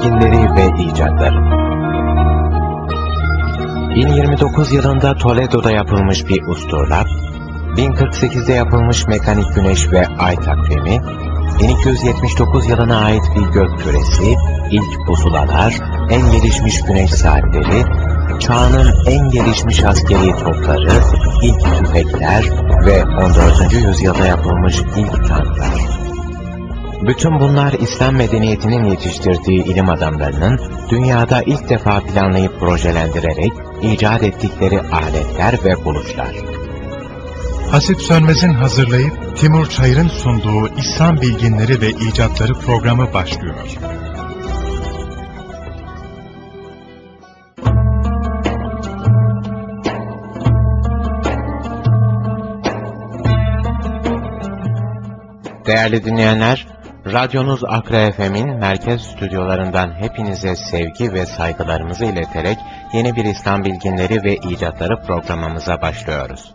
bilginleri ve icatları. 1029 yılında Toledo'da yapılmış bir usturlap, 1048'de yapılmış mekanik güneş ve ay takvimi, 1279 yılına ait bir gök küresi, ilk pusulalar, en gelişmiş güneş saatleri, çağının en gelişmiş askeri topları, ilk tüfekler ve 14. yüzyılda yapılmış ilk tanklar. Bütün bunlar İslam medeniyetinin yetiştirdiği ilim adamlarının dünyada ilk defa planlayıp projelendirerek icat ettikleri aletler ve buluşlar. Hasip Sönmez'in hazırlayıp Timur Çayır'ın sunduğu İslam bilginleri ve icatları programı başlıyor. Değerli dinleyenler, radyonuz Akra FM'in merkez stüdyolarından hepinize sevgi ve saygılarımızı ileterek yeni bir İslam bilginleri ve icatları programımıza başlıyoruz.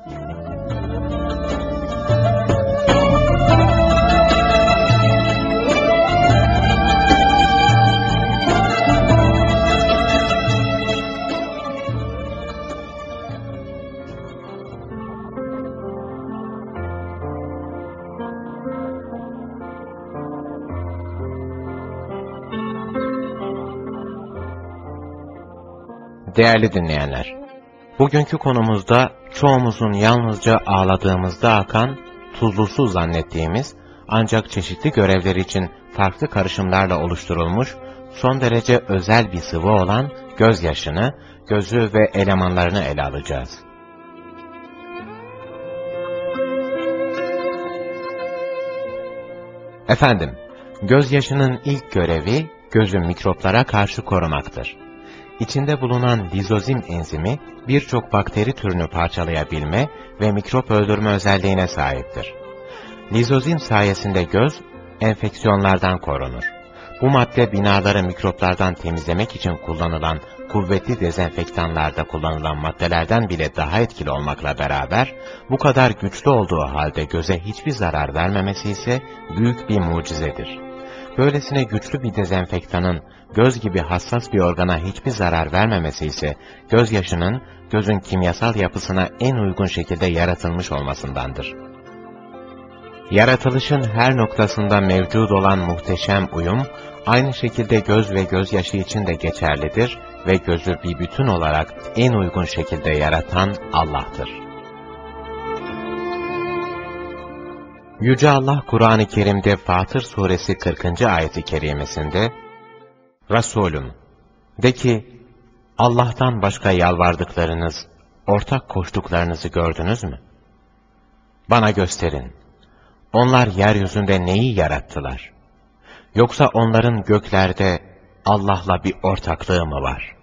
Değerli dinleyenler, bugünkü konumuzda çoğumuzun yalnızca ağladığımızda akan, tuzlu su zannettiğimiz, ancak çeşitli görevler için farklı karışımlarla oluşturulmuş, son derece özel bir sıvı olan gözyaşını, gözü ve elemanlarını ele alacağız. Efendim, gözyaşının ilk görevi gözü mikroplara karşı korumaktır. İçinde bulunan lizozim enzimi birçok bakteri türünü parçalayabilme ve mikrop öldürme özelliğine sahiptir. Lizozim sayesinde göz enfeksiyonlardan korunur. Bu madde binaları mikroplardan temizlemek için kullanılan kuvvetli dezenfektanlarda kullanılan maddelerden bile daha etkili olmakla beraber, bu kadar güçlü olduğu halde göze hiçbir zarar vermemesi ise büyük bir mucizedir. Böylesine güçlü bir dezenfektanın göz gibi hassas bir organa hiçbir zarar vermemesi ise gözyaşının gözün kimyasal yapısına en uygun şekilde yaratılmış olmasındandır. Yaratılışın her noktasında mevcut olan muhteşem uyum, aynı şekilde göz ve gözyaşı için de geçerlidir ve gözü bir bütün olarak en uygun şekilde yaratan Allah'tır. Yüce Allah Kur'an-ı Kerim'de Fatır Suresi 40. ayeti kerimesinde Resulüm, de ki, Allah'tan başka yalvardıklarınız, ortak koştuklarınızı gördünüz mü? Bana gösterin. Onlar yeryüzünde neyi yarattılar? Yoksa onların göklerde Allah'la bir ortaklığı mı var?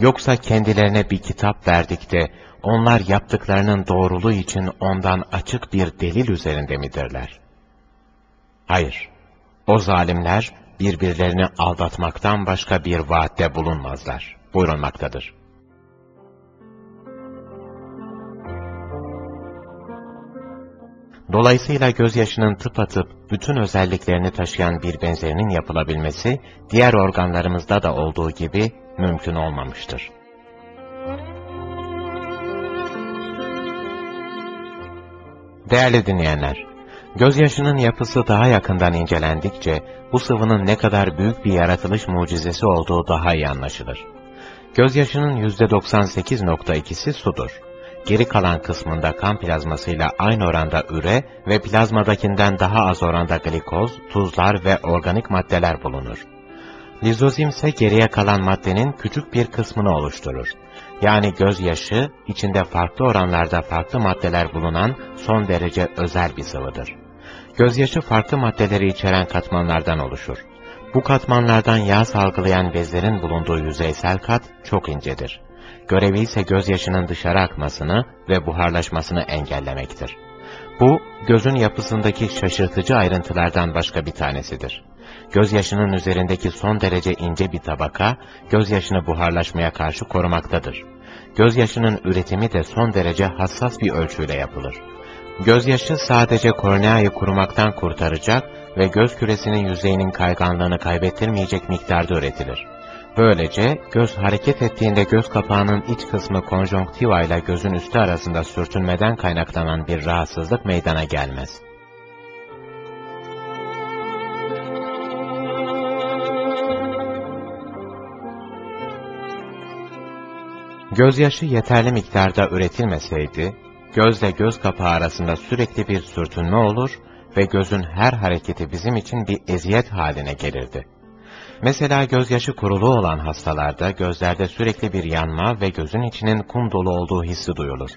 Yoksa kendilerine bir kitap verdik de, onlar yaptıklarının doğruluğu için ondan açık bir delil üzerinde midirler? Hayır, o zalimler, birbirlerini aldatmaktan başka bir vaatte bulunmazlar. Buyurulmaktadır. Dolayısıyla gözyaşının tıpatıp bütün özelliklerini taşıyan bir benzerinin yapılabilmesi, diğer organlarımızda da olduğu gibi mümkün olmamıştır. Değerli dinleyenler, Gözyaşının yapısı daha yakından incelendikçe bu sıvının ne kadar büyük bir yaratılış mucizesi olduğu daha iyi anlaşılır. Gözyaşının %98.2'si sudur. Geri kalan kısmında kan plazmasıyla aynı oranda üre ve plazmadakinden daha az oranda glikoz, tuzlar ve organik maddeler bulunur. Lizozim ise geriye kalan maddenin küçük bir kısmını oluşturur. Yani gözyaşı, içinde farklı oranlarda farklı maddeler bulunan son derece özel bir sıvıdır. Gözyaşı farklı maddeleri içeren katmanlardan oluşur. Bu katmanlardan yağ salgılayan bezlerin bulunduğu yüzeysel kat çok incedir. Görevi ise gözyaşının dışarı akmasını ve buharlaşmasını engellemektir. Bu, gözün yapısındaki şaşırtıcı ayrıntılardan başka bir tanesidir. Gözyaşının üzerindeki son derece ince bir tabaka, gözyaşını buharlaşmaya karşı korumaktadır. Gözyaşının üretimi de son derece hassas bir ölçüyle yapılır. Gözyaşı sadece korneayı kurumaktan kurtaracak, ve göz küresinin yüzeyinin kayganlığını kaybettirmeyecek miktarda üretilir. Böylece göz hareket ettiğinde göz kapağının iç kısmı konjonktiva ile gözün üstü arasında sürtünmeden kaynaklanan bir rahatsızlık meydana gelmez. Gözyaşı yeterli miktarda üretilmeseydi, gözle göz kapağı arasında sürekli bir sürtünme olur ve gözün her hareketi bizim için bir eziyet haline gelirdi. Mesela gözyaşı kurulu olan hastalarda gözlerde sürekli bir yanma ve gözün içinin kum dolu olduğu hissi duyulur.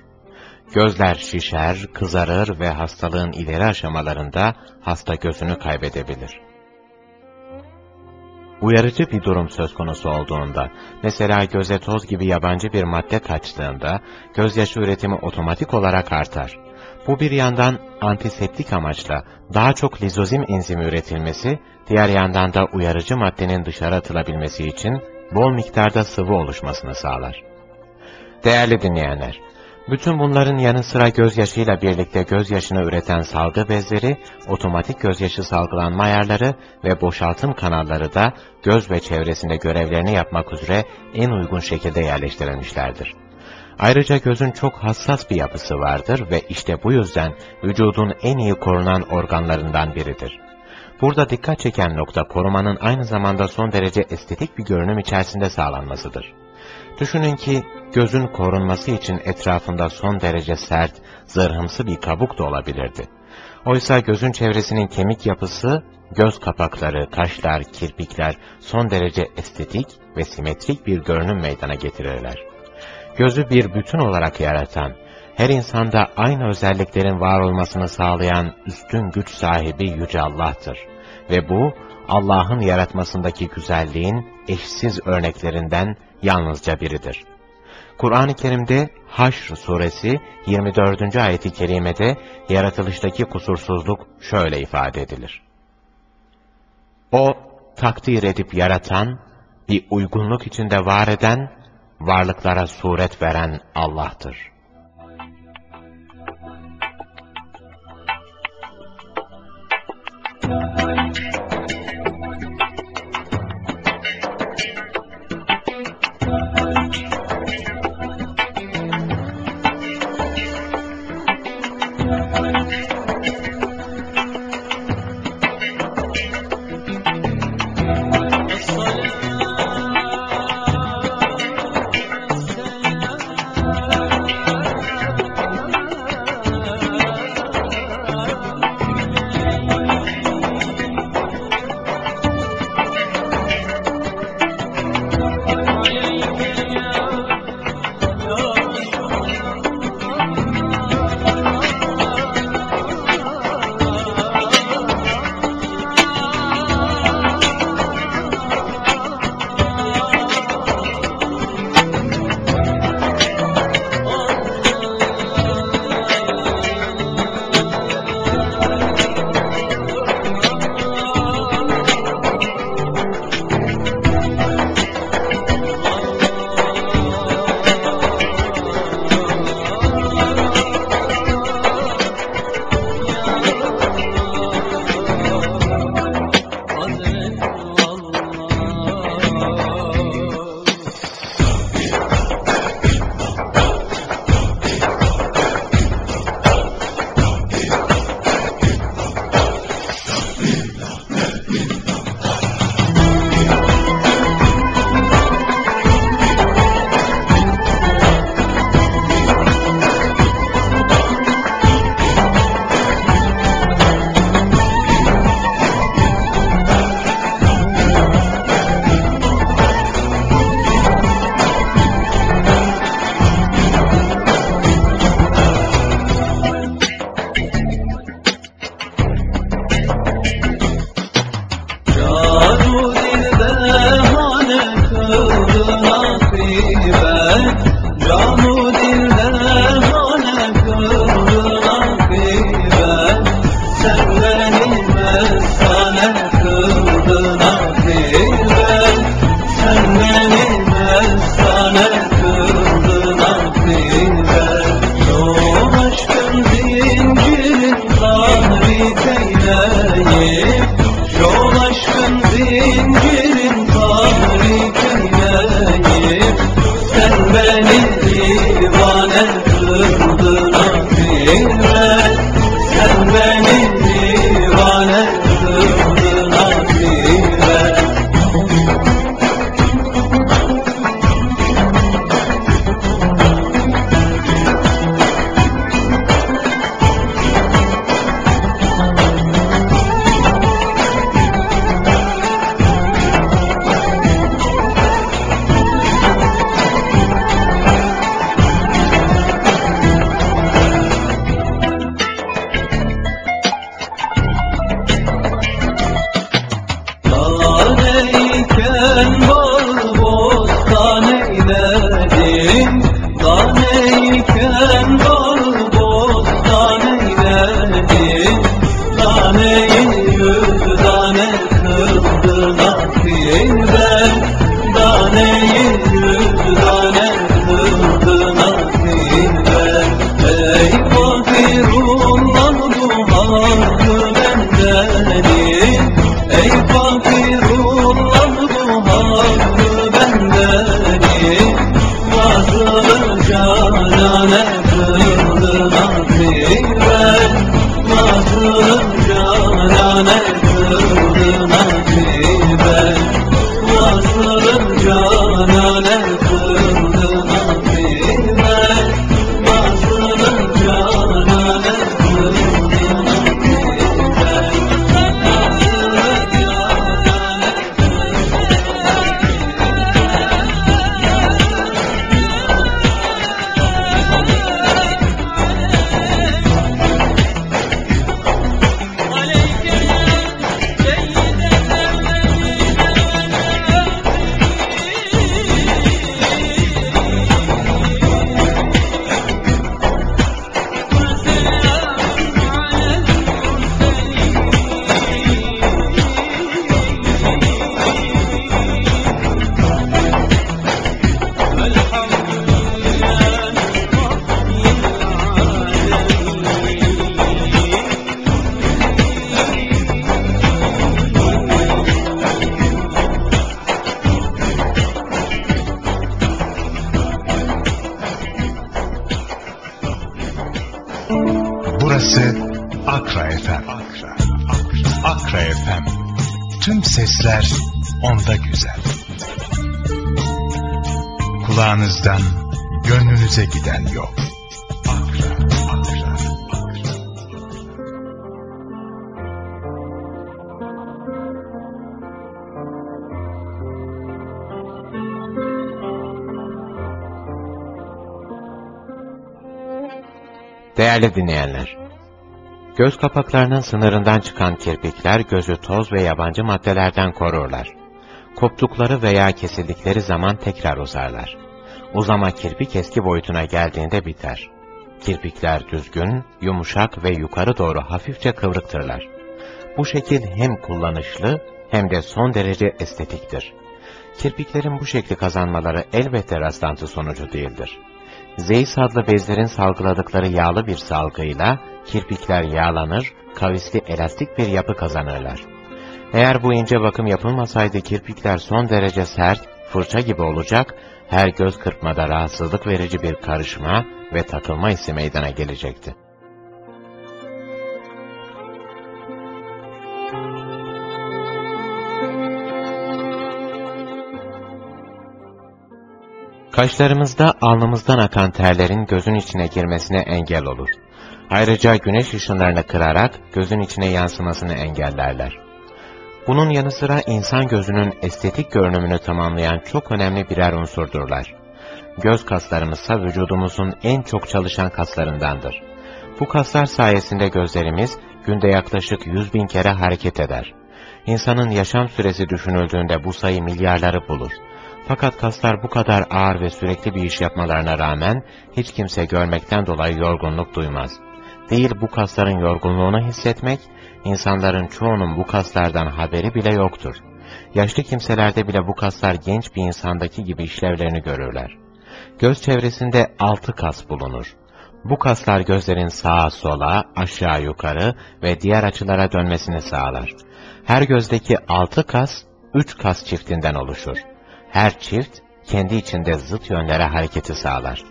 Gözler şişer, kızarır ve hastalığın ileri aşamalarında hasta gözünü kaybedebilir. Uyarıcı bir durum söz konusu olduğunda, mesela göze toz gibi yabancı bir madde kaçtığında, gözyaşı üretimi otomatik olarak artar. Bu bir yandan antiseptik amaçla daha çok lizozim enzimi üretilmesi, diğer yandan da uyarıcı maddenin dışarı atılabilmesi için bol miktarda sıvı oluşmasını sağlar. Değerli dinleyenler, bütün bunların yanı sıra gözyaşıyla birlikte gözyaşını üreten salgı bezleri, otomatik gözyaşı salgılanma ayarları ve boşaltım kanalları da göz ve çevresinde görevlerini yapmak üzere en uygun şekilde yerleştirilmişlerdir. Ayrıca gözün çok hassas bir yapısı vardır ve işte bu yüzden vücudun en iyi korunan organlarından biridir. Burada dikkat çeken nokta korumanın aynı zamanda son derece estetik bir görünüm içerisinde sağlanmasıdır. Düşünün ki gözün korunması için etrafında son derece sert, zırhımsı bir kabuk da olabilirdi. Oysa gözün çevresinin kemik yapısı, göz kapakları, kaşlar, kirpikler son derece estetik ve simetrik bir görünüm meydana getirirler. Gözü bir bütün olarak yaratan, her insanda aynı özelliklerin var olmasını sağlayan üstün güç sahibi Yüce Allah'tır. Ve bu, Allah'ın yaratmasındaki güzelliğin eşsiz örneklerinden yalnızca biridir. Kur'an-ı Kerim'de Haşr suresi 24. ayeti kerimede yaratılıştaki kusursuzluk şöyle ifade edilir. O takdir edip yaratan, bir uygunluk içinde var eden, varlıklara suret veren Allah'tır.'' Değerli dinleyenler, göz kapaklarının sınırından çıkan kirpikler gözü toz ve yabancı maddelerden korurlar. Koptukları veya kesildikleri zaman tekrar uzarlar. Uzama kirpik eski boyutuna geldiğinde biter. Kirpikler düzgün, yumuşak ve yukarı doğru hafifçe kıvrıktırlar. Bu şekil hem kullanışlı hem de son derece estetiktir. Kirpiklerin bu şekli kazanmaları elbette rastlantı sonucu değildir. Zeys adlı bezlerin salgıladıkları yağlı bir salgıyla kirpikler yağlanır, kavisli elastik bir yapı kazanırlar. Eğer bu ince bakım yapılmasaydı kirpikler son derece sert, fırça gibi olacak, her göz kırpmada rahatsızlık verici bir karışma ve takılma hissi meydana gelecekti. Kaşlarımızda alnımızdan akan terlerin gözün içine girmesine engel olur. Ayrıca güneş ışınlarını kırarak gözün içine yansımasını engellerler. Bunun yanı sıra insan gözünün estetik görünümünü tamamlayan çok önemli birer unsurdurlar. Göz kaslarımızsa vücudumuzun en çok çalışan kaslarındandır. Bu kaslar sayesinde gözlerimiz günde yaklaşık 100 bin kere hareket eder. İnsanın yaşam süresi düşünüldüğünde bu sayı milyarları bulur. Fakat kaslar bu kadar ağır ve sürekli bir iş yapmalarına rağmen hiç kimse görmekten dolayı yorgunluk duymaz. Değil bu kasların yorgunluğunu hissetmek, insanların çoğunun bu kaslardan haberi bile yoktur. Yaşlı kimselerde bile bu kaslar genç bir insandaki gibi işlevlerini görürler. Göz çevresinde altı kas bulunur. Bu kaslar gözlerin sağa sola, aşağı yukarı ve diğer açılara dönmesini sağlar. Her gözdeki altı kas, üç kas çiftinden oluşur. Her çift, kendi içinde zıt yönlere hareketi sağlar.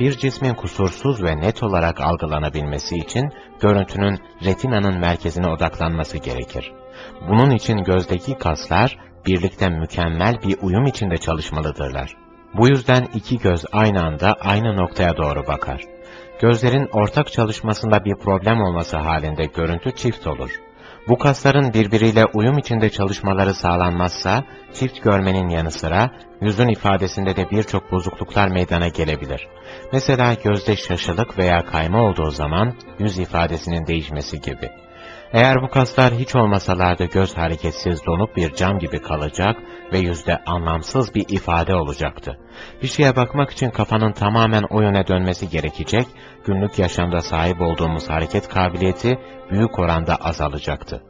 Bir cismin kusursuz ve net olarak algılanabilmesi için, görüntünün retinanın merkezine odaklanması gerekir. Bunun için gözdeki kaslar, birlikte mükemmel bir uyum içinde çalışmalıdırlar. Bu yüzden iki göz aynı anda aynı noktaya doğru bakar. Gözlerin ortak çalışmasında bir problem olması halinde görüntü çift olur. Bu kasların birbiriyle uyum içinde çalışmaları sağlanmazsa, çift görmenin yanı sıra, yüzün ifadesinde de birçok bozukluklar meydana gelebilir. Mesela gözde şaşılık veya kayma olduğu zaman, yüz ifadesinin değişmesi gibi. Eğer bu kaslar hiç olmasalardı göz hareketsiz donup bir cam gibi kalacak ve yüzde anlamsız bir ifade olacaktı. Bir şeye bakmak için kafanın tamamen o yöne dönmesi gerekecek, günlük yaşamda sahip olduğumuz hareket kabiliyeti büyük oranda azalacaktı.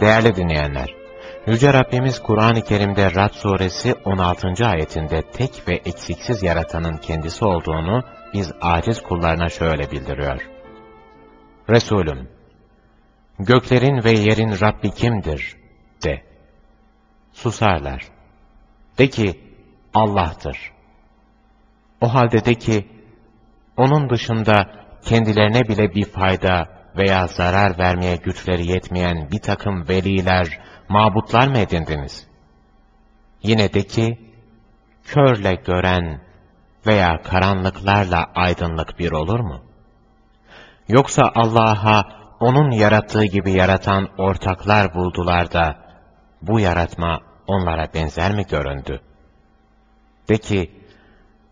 Değerli dinleyenler, Yüce Rabbimiz Kur'an-ı Kerim'de Rad suresi 16. ayetinde tek ve eksiksiz yaratanın kendisi olduğunu biz aciz kullarına şöyle bildiriyor. Resulüm, göklerin ve yerin Rabbi kimdir? de. Susarlar. De ki, Allah'tır. O halde de ki, onun dışında kendilerine bile bir fayda veya zarar vermeye güçleri yetmeyen bir takım veliler, mabutlar mı edindiniz? Yine de ki, körle gören veya karanlıklarla aydınlık bir olur mu? Yoksa Allah'a O'nun yarattığı gibi yaratan ortaklar buldular da, bu yaratma onlara benzer mi göründü? De ki,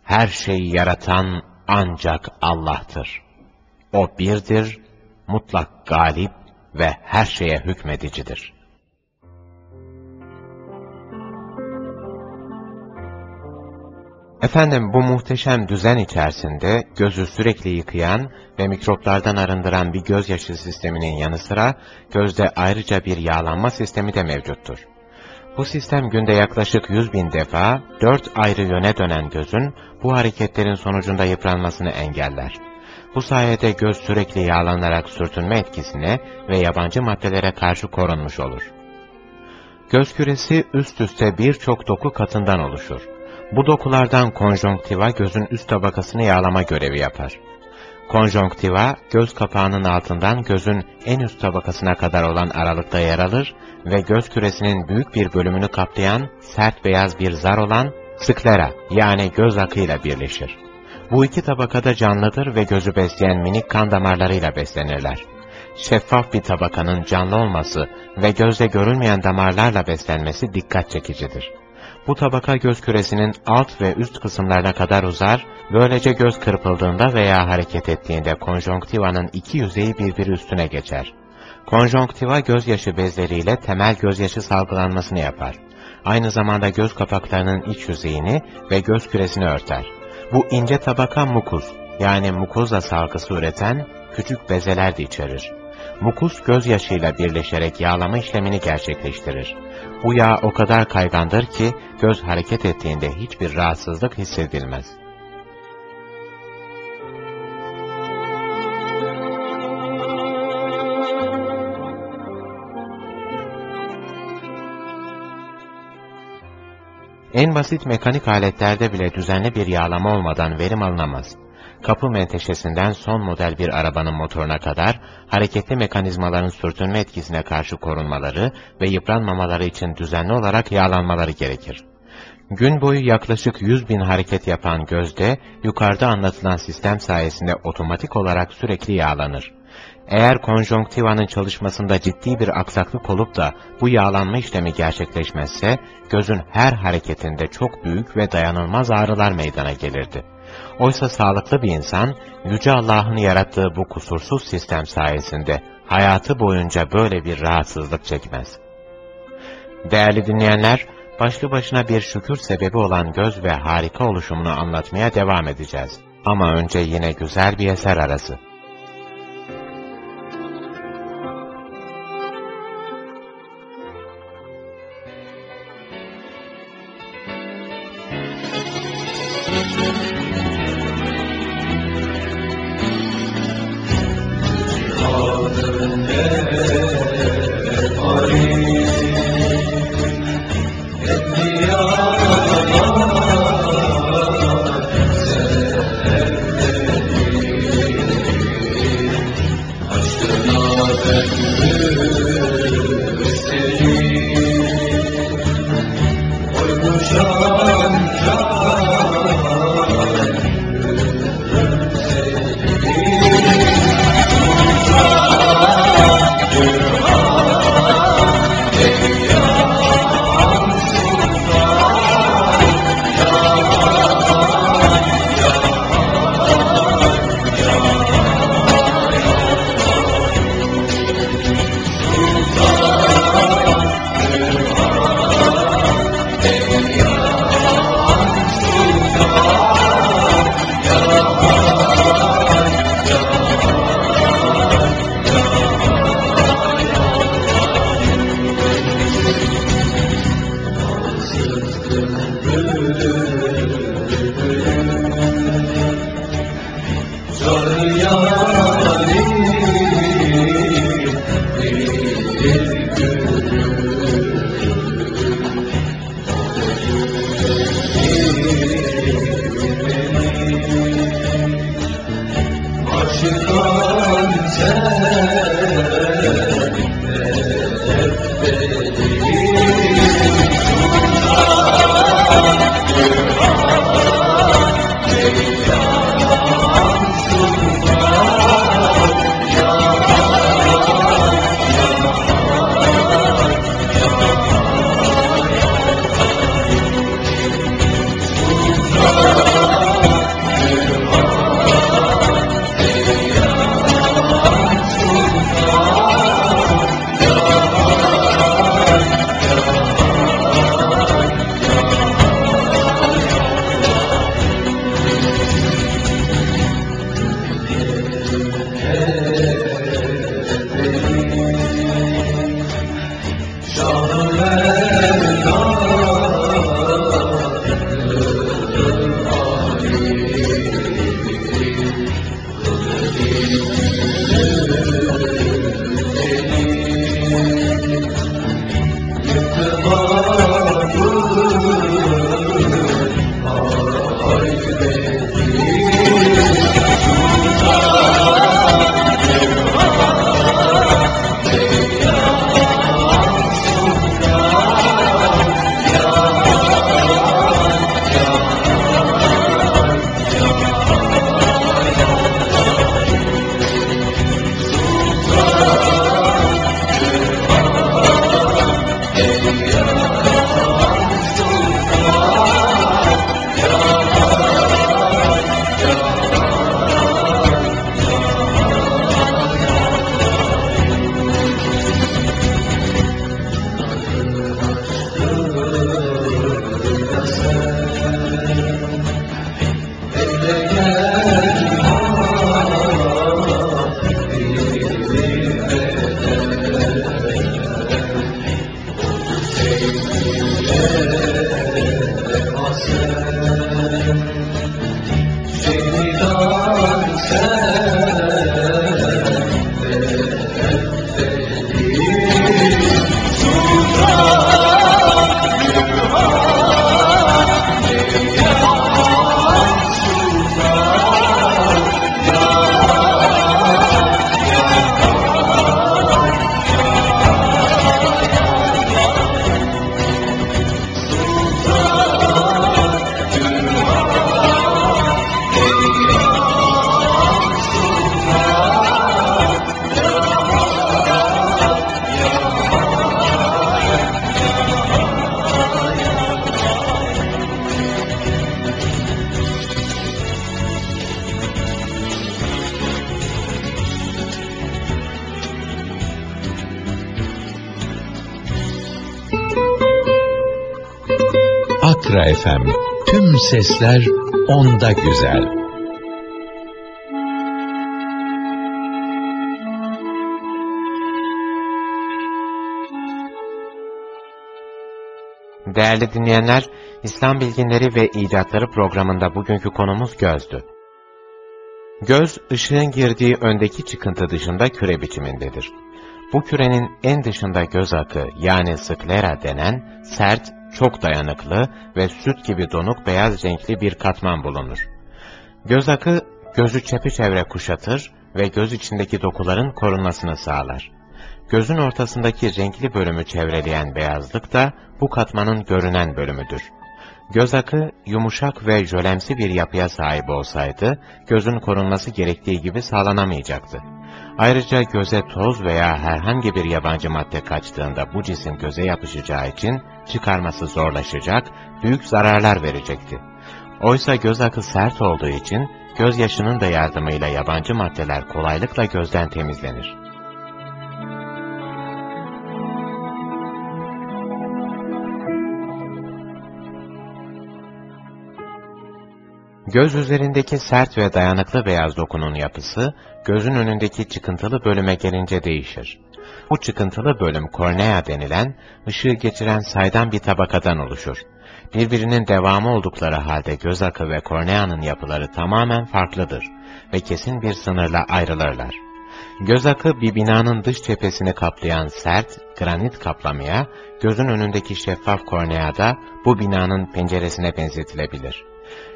her şeyi yaratan ancak Allah'tır. O birdir, mutlak galip ve her şeye hükmedicidir. Efendim bu muhteşem düzen içerisinde gözü sürekli yıkayan ve mikroplardan arındıran bir gözyaşı sisteminin yanı sıra gözde ayrıca bir yağlanma sistemi de mevcuttur. Bu sistem günde yaklaşık 100 bin defa dört ayrı yöne dönen gözün bu hareketlerin sonucunda yıpranmasını engeller. Bu sayede göz sürekli yağlanarak sürtünme etkisine ve yabancı maddelere karşı korunmuş olur. Göz küresi üst üste birçok doku katından oluşur. Bu dokulardan konjonktiva gözün üst tabakasını yağlama görevi yapar. Konjonktiva, göz kapağının altından gözün en üst tabakasına kadar olan aralıkta yer alır ve göz küresinin büyük bir bölümünü kaplayan sert beyaz bir zar olan sklera yani göz akıyla birleşir. Bu iki tabakada canlıdır ve gözü besleyen minik kan damarlarıyla beslenirler. Şeffaf bir tabakanın canlı olması ve gözle görülmeyen damarlarla beslenmesi dikkat çekicidir. Bu tabaka göz küresinin alt ve üst kısımlarına kadar uzar, böylece göz kırpıldığında veya hareket ettiğinde konjonktivanın iki yüzeyi birbiri üstüne geçer. Konjonktiva gözyaşı bezleriyle temel gözyaşı salgılanmasını yapar. Aynı zamanda göz kapaklarının iç yüzeyini ve göz küresini örter. Bu ince tabaka mukus, yani mukoza salgısı üreten küçük bezeler de içerir. Mukus gözyaşıyla birleşerek yağlama işlemini gerçekleştirir. Bu yağ o kadar kaygandır ki göz hareket ettiğinde hiçbir rahatsızlık hissedilmez. En basit mekanik aletlerde bile düzenli bir yağlama olmadan verim alınamaz. Kapı menteşesinden son model bir arabanın motoruna kadar hareketli mekanizmaların sürtünme etkisine karşı korunmaları ve yıpranmamaları için düzenli olarak yağlanmaları gerekir. Gün boyu yaklaşık 100 bin hareket yapan gözde, yukarıda anlatılan sistem sayesinde otomatik olarak sürekli yağlanır. Eğer konjonktivanın çalışmasında ciddi bir aksaklık olup da bu yağlanma işlemi gerçekleşmezse, gözün her hareketinde çok büyük ve dayanılmaz ağrılar meydana gelirdi. Oysa sağlıklı bir insan, Yüce Allah'ın yarattığı bu kusursuz sistem sayesinde hayatı boyunca böyle bir rahatsızlık çekmez. Değerli dinleyenler, başlı başına bir şükür sebebi olan göz ve harika oluşumunu anlatmaya devam edeceğiz. Ama önce yine güzel bir eser arası. love. Sesler onda güzel. Değerli dinleyenler, İslam Bilginleri ve İcatları programında bugünkü konumuz gözdü. Göz, ışığın girdiği öndeki çıkıntı dışında küre biçimindedir. Bu kürenin en dışında göz akı yani sklera denen sert, çok dayanıklı ve süt gibi donuk beyaz renkli bir katman bulunur. Göz akı, gözü çepeçevre kuşatır ve göz içindeki dokuların korunmasını sağlar. Gözün ortasındaki renkli bölümü çevreleyen beyazlık da bu katmanın görünen bölümüdür. Göz akı yumuşak ve jölemsi bir yapıya sahip olsaydı, gözün korunması gerektiği gibi sağlanamayacaktı. Ayrıca göze toz veya herhangi bir yabancı madde kaçtığında bu cisim göze yapışacağı için çıkarması zorlaşacak, büyük zararlar verecekti. Oysa göz akı sert olduğu için gözyaşının da yardımıyla yabancı maddeler kolaylıkla gözden temizlenir. Göz üzerindeki sert ve dayanıklı beyaz dokunun yapısı, gözün önündeki çıkıntılı bölüme gelince değişir. Bu çıkıntılı bölüm kornea denilen, ışığı geçiren saydam bir tabakadan oluşur. Birbirinin devamı oldukları halde göz akı ve korneanın yapıları tamamen farklıdır ve kesin bir sınırla ayrılırlar. Göz akı bir binanın dış cephesini kaplayan sert, granit kaplamaya, gözün önündeki şeffaf korneada bu binanın penceresine benzetilebilir.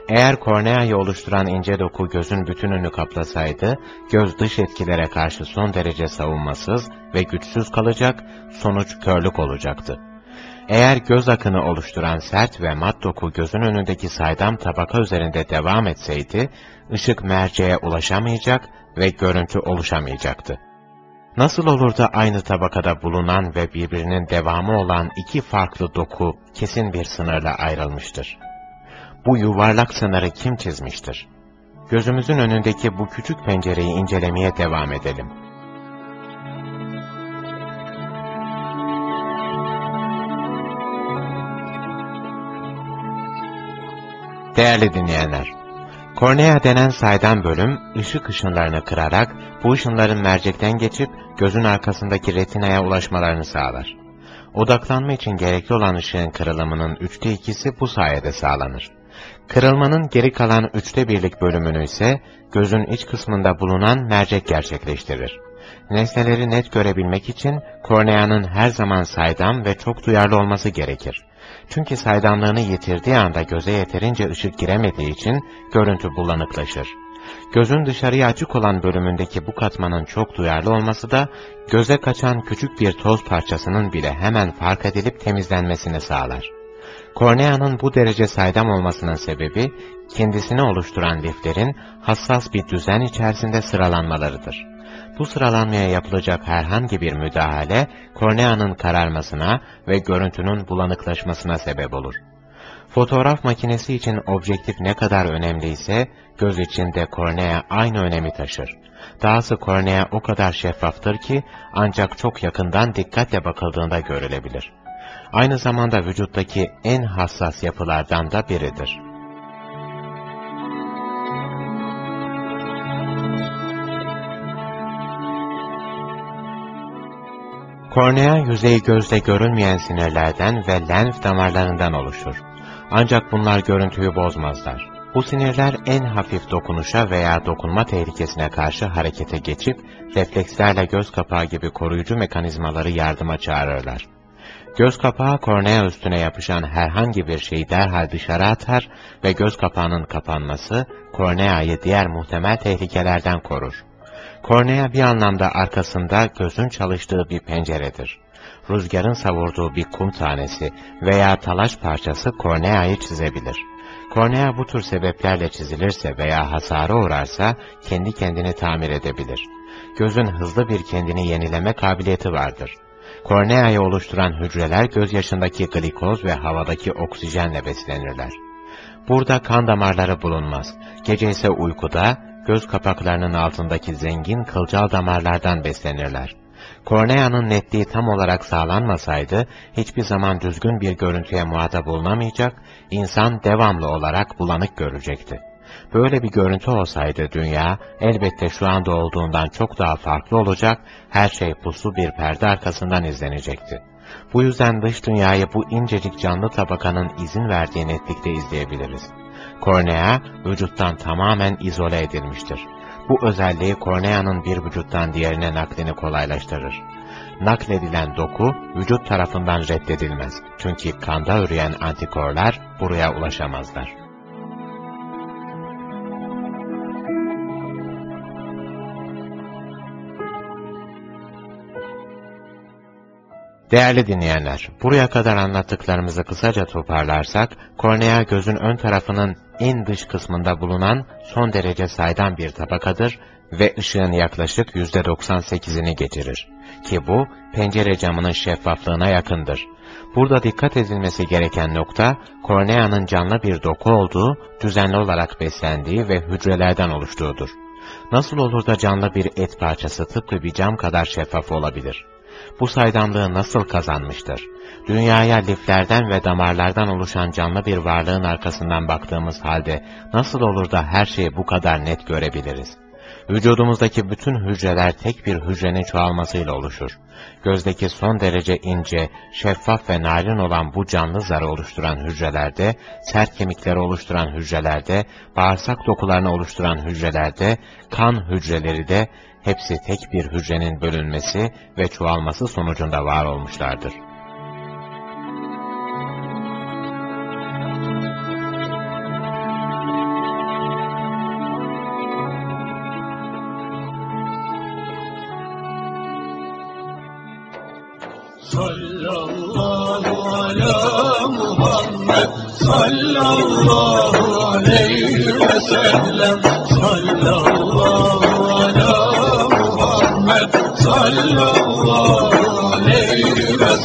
Eğer korneayı oluşturan ince doku gözün bütününü kaplasaydı, göz dış etkilere karşı son derece savunmasız ve güçsüz kalacak, sonuç körlük olacaktı. Eğer göz akını oluşturan sert ve mat doku gözün önündeki saydam tabaka üzerinde devam etseydi, ışık merceğe ulaşamayacak ve görüntü oluşamayacaktı. Nasıl olur da aynı tabakada bulunan ve birbirinin devamı olan iki farklı doku kesin bir sınırla ayrılmıştır? Bu yuvarlak sınırı kim çizmiştir? Gözümüzün önündeki bu küçük pencereyi incelemeye devam edelim. Değerli dinleyenler, kornea denen saydam bölüm, ışık ışınlarını kırarak bu ışınların mercekten geçip gözün arkasındaki retinaya ulaşmalarını sağlar. Odaklanma için gerekli olan ışığın kırılımının üçte ikisi bu sayede sağlanır. Kırılmanın geri kalan üçte birlik bölümünü ise gözün iç kısmında bulunan mercek gerçekleştirir. Nesneleri net görebilmek için korneanın her zaman saydam ve çok duyarlı olması gerekir. Çünkü saydamlığını yitirdiği anda göze yeterince ışık giremediği için görüntü bulanıklaşır. Gözün dışarıya açık olan bölümündeki bu katmanın çok duyarlı olması da göze kaçan küçük bir toz parçasının bile hemen fark edilip temizlenmesini sağlar. Korneanın bu derece saydam olmasının sebebi, kendisini oluşturan liflerin hassas bir düzen içerisinde sıralanmalarıdır. Bu sıralanmaya yapılacak herhangi bir müdahale, korneanın kararmasına ve görüntünün bulanıklaşmasına sebep olur. Fotoğraf makinesi için objektif ne kadar önemliyse, göz için de kornea aynı önemi taşır. Dahası kornea o kadar şeffaftır ki, ancak çok yakından dikkatle bakıldığında görülebilir aynı zamanda vücuttaki en hassas yapılardan da biridir. Kornea yüzeyi gözle görülmeyen sinirlerden ve lenf damarlarından oluşur. Ancak bunlar görüntüyü bozmazlar. Bu sinirler en hafif dokunuşa veya dokunma tehlikesine karşı harekete geçip, reflekslerle göz kapağı gibi koruyucu mekanizmaları yardıma çağırırlar. Göz kapağı kornea üstüne yapışan herhangi bir şeyi derhal dışarı atar ve göz kapağının kapanması korneayı diğer muhtemel tehlikelerden korur. Kornea bir anlamda arkasında gözün çalıştığı bir penceredir. Rüzgarın savurduğu bir kum tanesi veya talaş parçası korneayı çizebilir. Kornea bu tür sebeplerle çizilirse veya hasara uğrarsa kendi kendini tamir edebilir. Gözün hızlı bir kendini yenileme kabiliyeti vardır. Korneayı oluşturan hücreler gözyaşındaki glikoz ve havadaki oksijenle beslenirler. Burada kan damarları bulunmaz. Gece ise uykuda, göz kapaklarının altındaki zengin kılcal damarlardan beslenirler. Korneanın netliği tam olarak sağlanmasaydı, hiçbir zaman düzgün bir görüntüye muhatap bulunamayacak, insan devamlı olarak bulanık görecekti. Böyle bir görüntü olsaydı dünya, elbette şu anda olduğundan çok daha farklı olacak, her şey puslu bir perde arkasından izlenecekti. Bu yüzden dış dünyayı bu incecik canlı tabakanın izin verdiği netlikte izleyebiliriz. Kornea, vücuttan tamamen izole edilmiştir. Bu özelliği korneanın bir vücuttan diğerine naklini kolaylaştırır. Nakledilen doku, vücut tarafından reddedilmez. Çünkü kanda üreyen antikorlar buraya ulaşamazlar. Değerli dinleyenler, buraya kadar anlattıklarımızı kısaca toparlarsak, kornea gözün ön tarafının en dış kısmında bulunan son derece saydam bir tabakadır ve ışığın yaklaşık %98'ini geçirir. Ki bu, pencere camının şeffaflığına yakındır. Burada dikkat edilmesi gereken nokta, korneanın canlı bir doku olduğu, düzenli olarak beslendiği ve hücrelerden oluştuğudur. Nasıl olur da canlı bir et parçası tıpkı bir cam kadar şeffaf olabilir? Bu saydamlığı nasıl kazanmıştır? Dünyaya liflerden ve damarlardan oluşan canlı bir varlığın arkasından baktığımız halde nasıl olur da her şeyi bu kadar net görebiliriz? Vücudumuzdaki bütün hücreler tek bir hücrenin çoğalmasıyla oluşur. Gözdeki son derece ince, şeffaf ve narin olan bu canlı zarı oluşturan hücrelerde, sert kemikleri oluşturan hücrelerde, bağırsak dokularını oluşturan hücrelerde, kan hücreleri de hepsi tek bir hücrenin bölünmesi ve çoğalması sonucunda var olmuşlardır. Sallallahu ala Muhammed sallallahu aleyhi ve sellem sallallahu aleyhi ve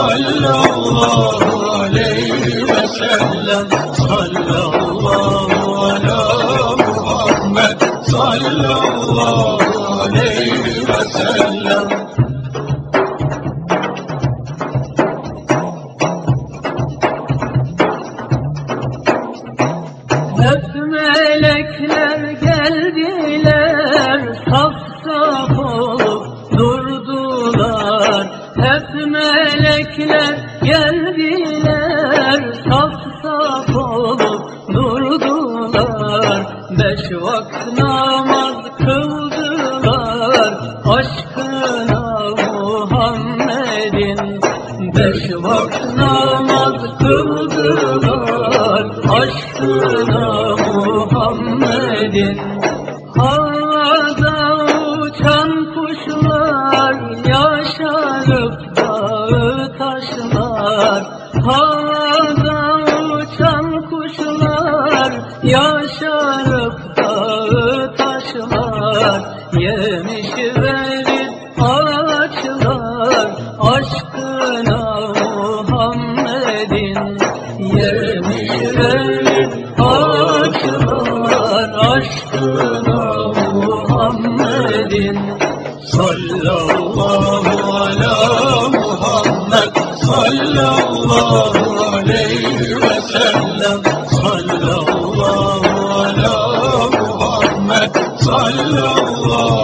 Sallallahu aleyhi ve sellem. Sallallahu ala Muhammed. Sallallahu aleyhi ve Sallallahu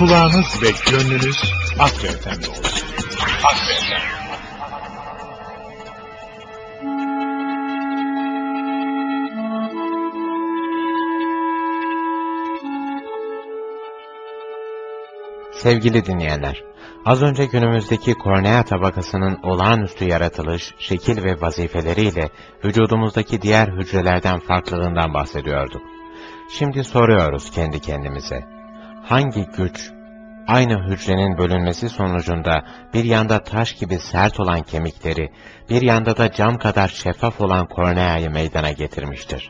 Kulağınız ve gönlünüz Efendi olsun. Efendi. Sevgili dinleyenler, az önce günümüzdeki kornea tabakasının olağanüstü yaratılış, şekil ve vazifeleriyle vücudumuzdaki diğer hücrelerden farklılığından bahsediyorduk. Şimdi soruyoruz kendi kendimize. Hangi güç, aynı hücrenin bölünmesi sonucunda bir yanda taş gibi sert olan kemikleri, bir yanda da cam kadar şeffaf olan korneayı meydana getirmiştir?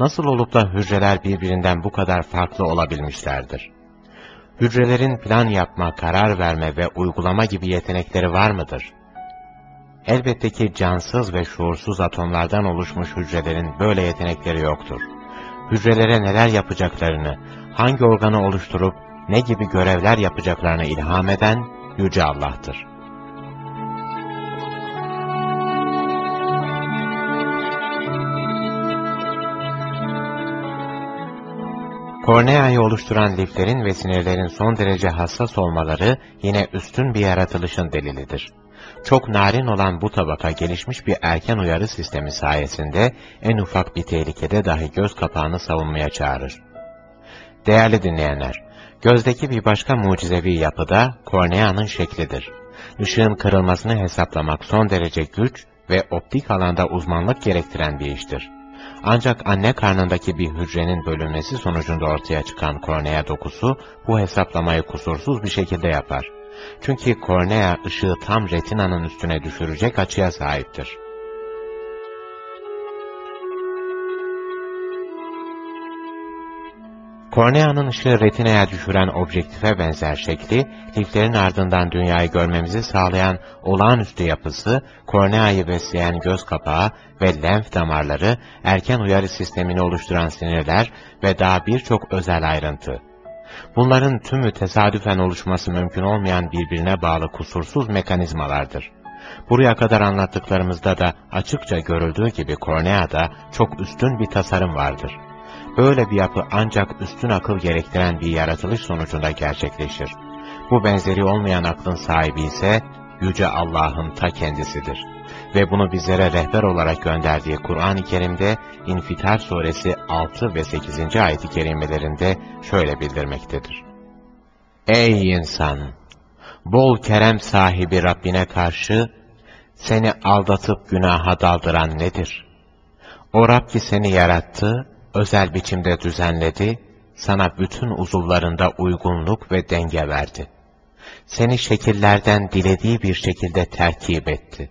Nasıl olup da hücreler birbirinden bu kadar farklı olabilmişlerdir? Hücrelerin plan yapma, karar verme ve uygulama gibi yetenekleri var mıdır? Elbette ki cansız ve şuursuz atomlardan oluşmuş hücrelerin böyle yetenekleri yoktur. Hücrelere neler yapacaklarını, hangi organı oluşturup ne gibi görevler yapacaklarını ilham eden Yüce Allah'tır. Korneayı oluşturan liflerin ve sinirlerin son derece hassas olmaları yine üstün bir yaratılışın delilidir. Çok narin olan bu tabaka gelişmiş bir erken uyarı sistemi sayesinde en ufak bir tehlikede dahi göz kapağını savunmaya çağırır. Değerli dinleyenler, gözdeki bir başka mucizevi yapıda korneanın şeklidir. Işığın kırılmasını hesaplamak son derece güç ve optik alanda uzmanlık gerektiren bir iştir. Ancak anne karnındaki bir hücrenin bölünmesi sonucunda ortaya çıkan kornea dokusu bu hesaplamayı kusursuz bir şekilde yapar. Çünkü kornea ışığı tam retinanın üstüne düşürecek açıya sahiptir. Korneanın ışığı retinaya düşüren objektife benzer şekli, liflerin ardından dünyayı görmemizi sağlayan olağanüstü yapısı, korneayı besleyen göz kapağı ve lenf damarları, erken uyarı sistemini oluşturan sinirler ve daha birçok özel ayrıntı. Bunların tümü tesadüfen oluşması mümkün olmayan birbirine bağlı kusursuz mekanizmalardır. Buraya kadar anlattıklarımızda da açıkça görüldüğü gibi korneada çok üstün bir tasarım vardır. Böyle bir yapı ancak üstün akıl gerektiren bir yaratılış sonucunda gerçekleşir. Bu benzeri olmayan aklın sahibi ise Yüce Allah'ın ta kendisidir. Ve bunu bizlere rehber olarak gönderdiği Kur'an-ı Kerim'de İnfitar suresi 6 ve 8. ayet-i kerimelerinde şöyle bildirmektedir. Ey insan! Bol kerem sahibi Rabbine karşı seni aldatıp günaha daldıran nedir? O Rab ki seni yarattı, özel biçimde düzenledi, sana bütün uzuvlarında uygunluk ve denge verdi. Seni şekillerden dilediği bir şekilde terkip etti.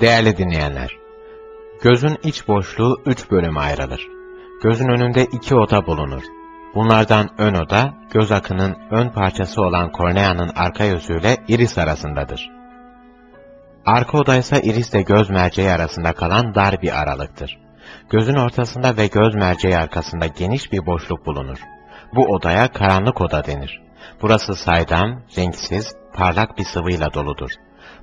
Değerli dinleyenler, gözün iç boşluğu üç bölüme ayrılır. Gözün önünde iki oda bulunur. Bunlardan ön oda, göz akının ön parçası olan korneanın arka yüzüyle iris arasındadır. Arka oda ise irisle göz merceği arasında kalan dar bir aralıktır. Gözün ortasında ve göz merceği arkasında geniş bir boşluk bulunur. Bu odaya karanlık oda denir. Burası saydam, renksiz, parlak bir sıvıyla doludur.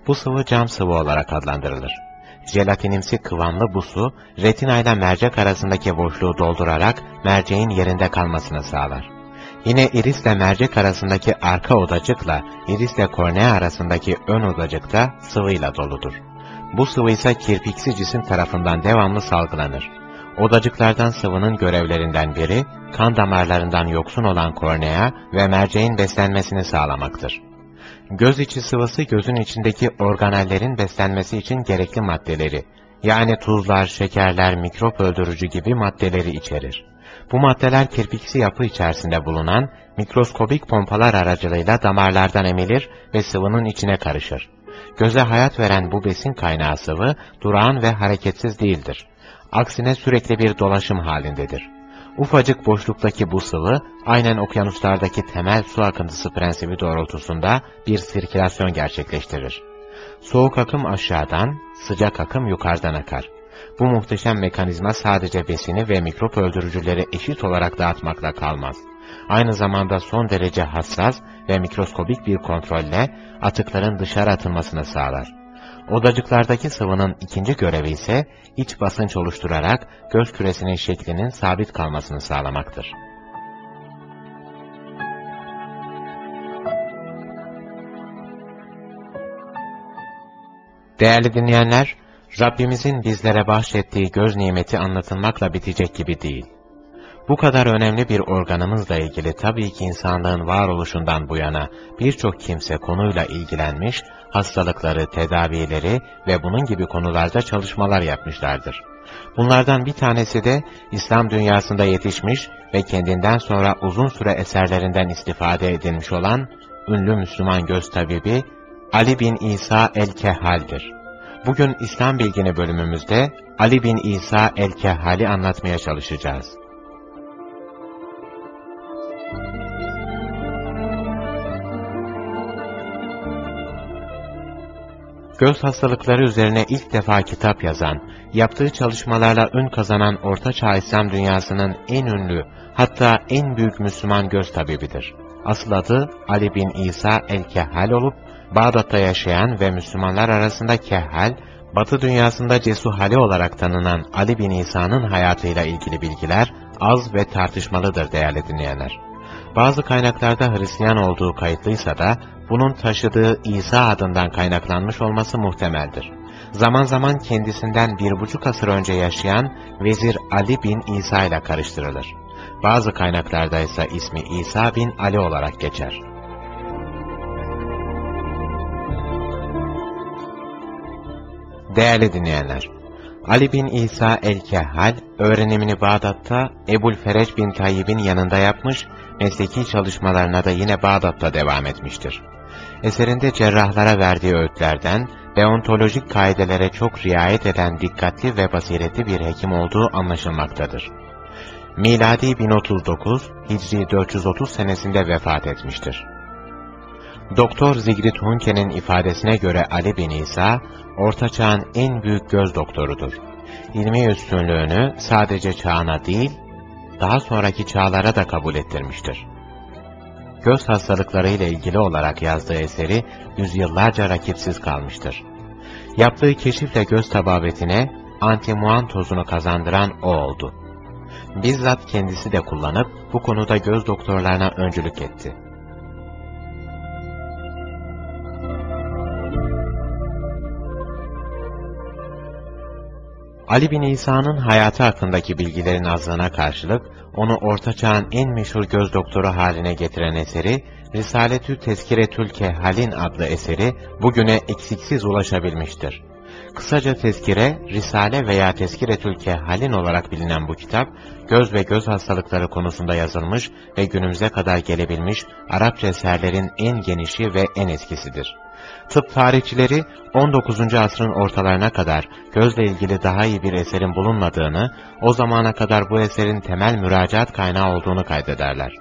Bu sıvı cam sıvı olarak adlandırılır. Jelatinimsi kıvamlı bu su, retina ile mercek arasındaki boşluğu doldurarak merceğin yerinde kalmasını sağlar. Yine irisle mercek arasındaki arka odacıkla irisle kornea arasındaki ön odacık da sıvıyla doludur. Bu sıvı ise kirpiksi cisim tarafından devamlı salgılanır. Odacıklardan sıvının görevlerinden biri, kan damarlarından yoksun olan kornea ve merceğin beslenmesini sağlamaktır. Göz içi sıvısı gözün içindeki organellerin beslenmesi için gerekli maddeleri, yani tuzlar, şekerler, mikrop öldürücü gibi maddeleri içerir. Bu maddeler kirpiksi yapı içerisinde bulunan mikroskobik pompalar aracılığıyla damarlardan emilir ve sıvının içine karışır. Göze hayat veren bu besin kaynağı sıvı, durağan ve hareketsiz değildir. Aksine sürekli bir dolaşım halindedir. Ufacık boşluktaki bu sıvı, aynen okyanuslardaki temel su akıntısı prensibi doğrultusunda bir sirkülasyon gerçekleştirir. Soğuk akım aşağıdan, sıcak akım yukarıdan akar. Bu muhteşem mekanizma sadece besini ve mikrop öldürücüleri eşit olarak dağıtmakla kalmaz. Aynı zamanda son derece hassas ve mikroskobik bir kontrolle atıkların dışarı atılmasını sağlar. Odacıklardaki sıvının ikinci görevi ise iç basınç oluşturarak göz küresinin şeklinin sabit kalmasını sağlamaktır. Değerli dinleyenler, Rabbimizin bizlere bahşettiği göz nimeti anlatılmakla bitecek gibi değil. Bu kadar önemli bir organımızla ilgili tabii ki insanlığın varoluşundan bu yana birçok kimse konuyla ilgilenmiş, hastalıkları, tedavileri ve bunun gibi konularda çalışmalar yapmışlardır. Bunlardan bir tanesi de İslam dünyasında yetişmiş ve kendinden sonra uzun süre eserlerinden istifade edilmiş olan ünlü Müslüman göz tabibi Ali bin İsa el-Kehal'dir. Bugün İslam bilgini bölümümüzde Ali bin İsa el-Kehal'i anlatmaya çalışacağız. Göz hastalıkları üzerine ilk defa kitap yazan, yaptığı çalışmalarla ün kazanan Orta Çağ İslam dünyasının en ünlü, hatta en büyük Müslüman göz tabibidir. Asıl adı Ali bin İsa el-Kehhal olup, Bağdat'ta yaşayan ve Müslümanlar arasında Kehhal, Batı dünyasında Cesuhali olarak tanınan Ali bin İsa'nın hayatıyla ilgili bilgiler az ve tartışmalıdır değerli dinleyenler. Bazı kaynaklarda Hristiyan olduğu kayıtlıysa da bunun taşıdığı İsa adından kaynaklanmış olması muhtemeldir. Zaman zaman kendisinden bir buçuk asır önce yaşayan Vezir Ali bin İsa ile karıştırılır. Bazı kaynaklarda ise ismi İsa bin Ali olarak geçer. Değerli dinleyenler, Ali bin İsa el-Kehhal, öğrenimini Bağdat'ta Ebul Fereç bin Tayyip'in yanında yapmış, mesleki çalışmalarına da yine Bağdat'ta devam etmiştir. Eserinde cerrahlara verdiği öğütlerden, deontolojik kaidelere çok riayet eden dikkatli ve basiretli bir hekim olduğu anlaşılmaktadır. Miladi 1039, Hicri 430 senesinde vefat etmiştir. Doktor Zigrid Hunke'nin ifadesine göre Ali bin İsa, Orta en büyük göz doktorudur. İlmi üstünlüğünü sadece çağına değil, daha sonraki çağlara da kabul ettirmiştir. Göz hastalıkları ile ilgili olarak yazdığı eseri yüzyıllarca rakipsiz kalmıştır. Yaptığı keşifle göz tababetine antimuan tozunu kazandıran o oldu. Bizzat kendisi de kullanıp bu konuda göz doktorlarına öncülük etti. Ali bin İsa'nın hayatı hakkındaki bilgilerin azlığına karşılık, onu Orta Çağ'ın en meşhur göz doktoru haline getiren eseri, Risaletü Tezkiretül Kehalin adlı eseri bugüne eksiksiz ulaşabilmiştir. Kısaca tezkire, risale veya tezkiretül kehalin olarak bilinen bu kitap, göz ve göz hastalıkları konusunda yazılmış ve günümüze kadar gelebilmiş Arapça eserlerin en genişi ve en eskisidir. Tıp tarihçileri 19. asrın ortalarına kadar gözle ilgili daha iyi bir eserin bulunmadığını, o zamana kadar bu eserin temel müracaat kaynağı olduğunu kaydederler.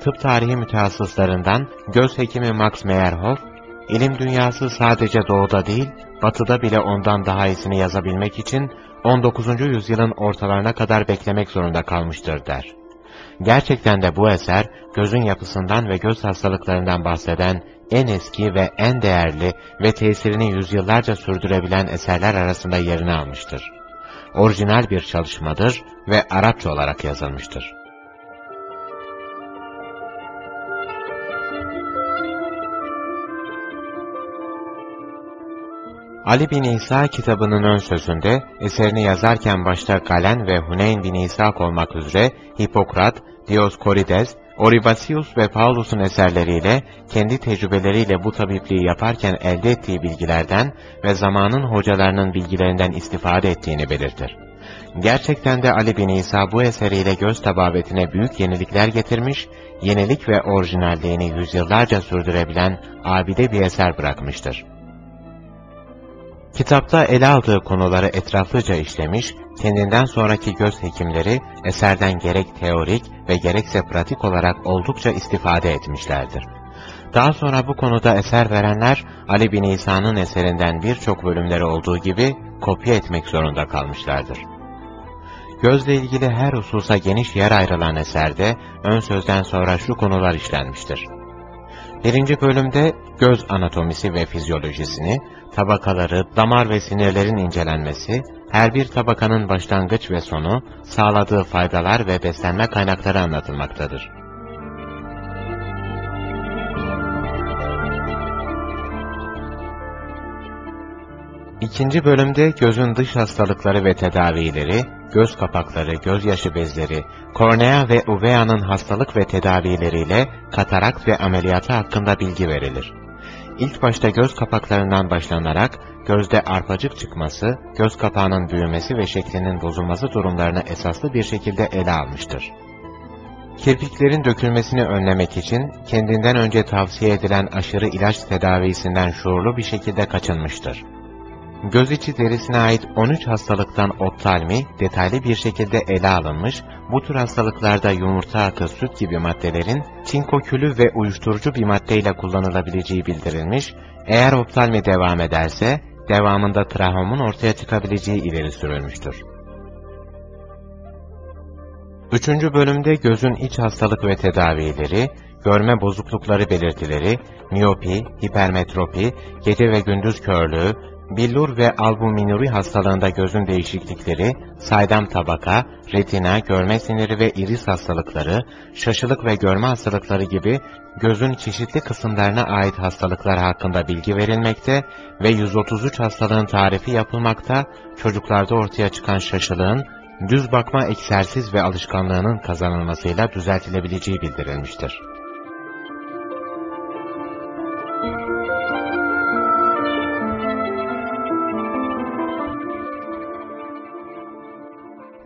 Tıp tarihi mütehassıslarından göz hekimi Max Meyerhoff, ilim dünyası sadece doğuda değil, batıda bile ondan daha iyisini yazabilmek için 19. yüzyılın ortalarına kadar beklemek zorunda kalmıştır der. Gerçekten de bu eser, gözün yapısından ve göz hastalıklarından bahseden en eski ve en değerli ve tesirini yüzyıllarca sürdürebilen eserler arasında yerini almıştır. Orijinal bir çalışmadır ve Arapça olarak yazılmıştır. Ali bin İsa kitabının ön sözünde, eserini yazarken başta Galen ve Huneyn bin İsa olmak üzere Hipokrat, Dioskorides, Oribasius ve Paulus'un eserleriyle, kendi tecrübeleriyle bu tabipliği yaparken elde ettiği bilgilerden ve zamanın hocalarının bilgilerinden istifade ettiğini belirtir. Gerçekten de Ali bin İsa bu eseriyle göz tababetine büyük yenilikler getirmiş, yenilik ve orijinalliğini yüzyıllarca sürdürebilen abide bir eser bırakmıştır. Kitapta ele aldığı konuları etraflıca işlemiş, kendinden sonraki göz hekimleri eserden gerek teorik ve gerekse pratik olarak oldukça istifade etmişlerdir. Daha sonra bu konuda eser verenler, Ali bin İsa'nın eserinden birçok bölümleri olduğu gibi kopya etmek zorunda kalmışlardır. Gözle ilgili her hususa geniş yer ayrılan eserde, ön sözden sonra şu konular işlenmiştir. Birinci bölümde göz anatomisi ve fizyolojisini, tabakaları, damar ve sinirlerin incelenmesi, her bir tabakanın başlangıç ve sonu, sağladığı faydalar ve beslenme kaynakları anlatılmaktadır. İkinci bölümde gözün dış hastalıkları ve tedavileri, göz kapakları, gözyaşı bezleri, kornea ve uveanın hastalık ve tedavileriyle katarakt ve ameliyatı hakkında bilgi verilir. İlk başta göz kapaklarından başlanarak gözde arpacık çıkması, göz kapağının büyümesi ve şeklinin bozulması durumlarını esaslı bir şekilde ele almıştır. Kirpiklerin dökülmesini önlemek için kendinden önce tavsiye edilen aşırı ilaç tedavisinden şuurlu bir şekilde kaçınmıştır. Göz içi derisine ait 13 hastalıktan optalmi detaylı bir şekilde ele alınmış, bu tür hastalıklarda yumurta akı süt gibi maddelerin çinko külü ve uyuşturucu bir maddeyle kullanılabileceği bildirilmiş, eğer optalmi devam ederse, devamında trahomun ortaya çıkabileceği ileri sürülmüştür. Üçüncü bölümde gözün iç hastalık ve tedavileri, görme bozuklukları belirtileri, miyopi, hipermetropi, gece ve gündüz körlüğü, billur ve albuminuri hastalığında gözün değişiklikleri, saydam tabaka, retina, görme siniri ve iris hastalıkları, şaşılık ve görme hastalıkları gibi gözün çeşitli kısımlarına ait hastalıklar hakkında bilgi verilmekte ve 133 hastalığın tarifi yapılmakta, çocuklarda ortaya çıkan şaşılığın, düz bakma egzersiz ve alışkanlığının kazanılmasıyla düzeltilebileceği bildirilmiştir.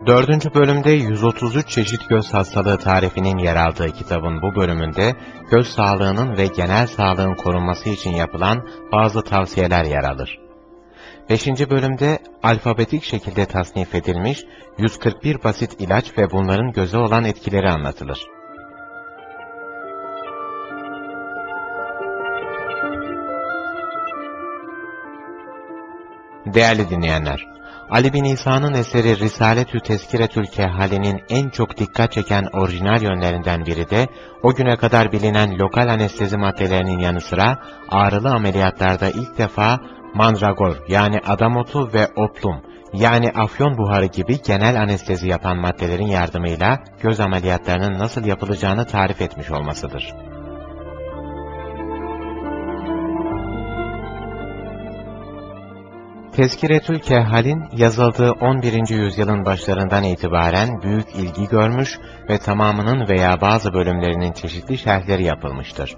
Dördüncü bölümde 133 çeşit göz hastalığı tarifinin yer aldığı kitabın bu bölümünde göz sağlığının ve genel sağlığın korunması için yapılan bazı tavsiyeler yer alır. Beşinci bölümde alfabetik şekilde tasnif edilmiş 141 basit ilaç ve bunların göze olan etkileri anlatılır. Değerli dinleyenler, Ali bin İsa'nın eseri Risaletü Teskiretül Kehhali'nin en çok dikkat çeken orijinal yönlerinden biri de, o güne kadar bilinen lokal anestezi maddelerinin yanı sıra, ağrılı ameliyatlarda ilk defa mandragor yani adamotu ve oplum yani afyon buharı gibi genel anestezi yapan maddelerin yardımıyla göz ameliyatlarının nasıl yapılacağını tarif etmiş olmasıdır. Tezkiretül Kehal'in yazıldığı 11. yüzyılın başlarından itibaren büyük ilgi görmüş ve tamamının veya bazı bölümlerinin çeşitli şerhleri yapılmıştır.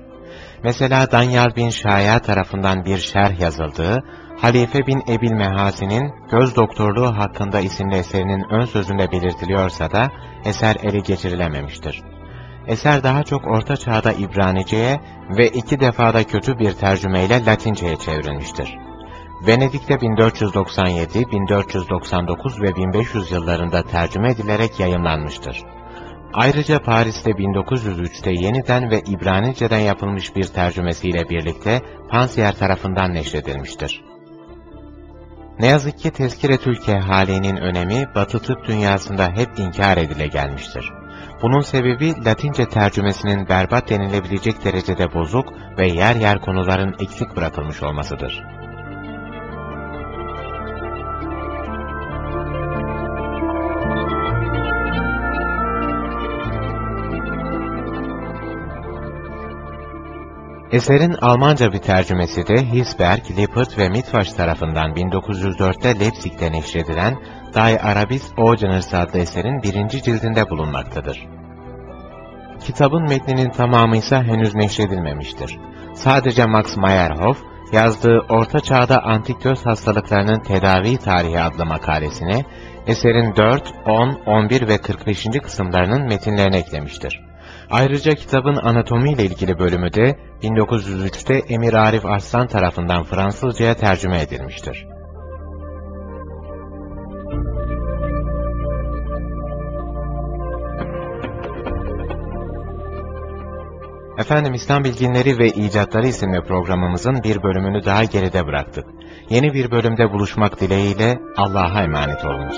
Mesela Danyal bin Şaya tarafından bir şerh yazıldığı, Halife bin Ebil Mehasi'nin Göz Doktorluğu hakkında isimli eserinin ön sözünde belirtiliyorsa da eser ele geçirilememiştir. Eser daha çok Orta Çağ'da İbranice'ye ve iki defada kötü bir tercümeyle Latince'ye çevrilmiştir. Venedik'te 1497, 1499 ve 1500 yıllarında tercüme edilerek yayımlanmıştır. Ayrıca Paris'te 1903'te yeniden ve İbranice'den yapılmış bir tercümesiyle birlikte Pansier tarafından neşredilmiştir. Ne yazık ki Tezkiretül Kehale'nin önemi Batı tıp dünyasında hep inkar edile gelmiştir. Bunun sebebi Latince tercümesinin berbat denilebilecek derecede bozuk ve yer yer konuların eksik bırakılmış olmasıdır. Eserin Almanca bir tercümesi de Hisberg, Lippert ve Mitfaş tarafından 1904'te Leipzig'te neşredilen Die Arabis Originals adlı eserin birinci cildinde bulunmaktadır. Kitabın metninin tamamı ise henüz neşredilmemiştir. Sadece Max Meyerhoff, yazdığı Orta Çağ'da Antik Göz Hastalıklarının Tedavi Tarihi adlı makalesine, eserin 4, 10, 11 ve 45. kısımlarının metinlerini eklemiştir. Ayrıca kitabın anatomi ile ilgili bölümü de 1903'te Emir Arif Arslan tarafından Fransızcaya tercüme edilmiştir. Efendim İslam Bilginleri ve İcatları isimli programımızın bir bölümünü daha geride bıraktık. Yeni bir bölümde buluşmak dileğiyle Allah'a emanet olunuz.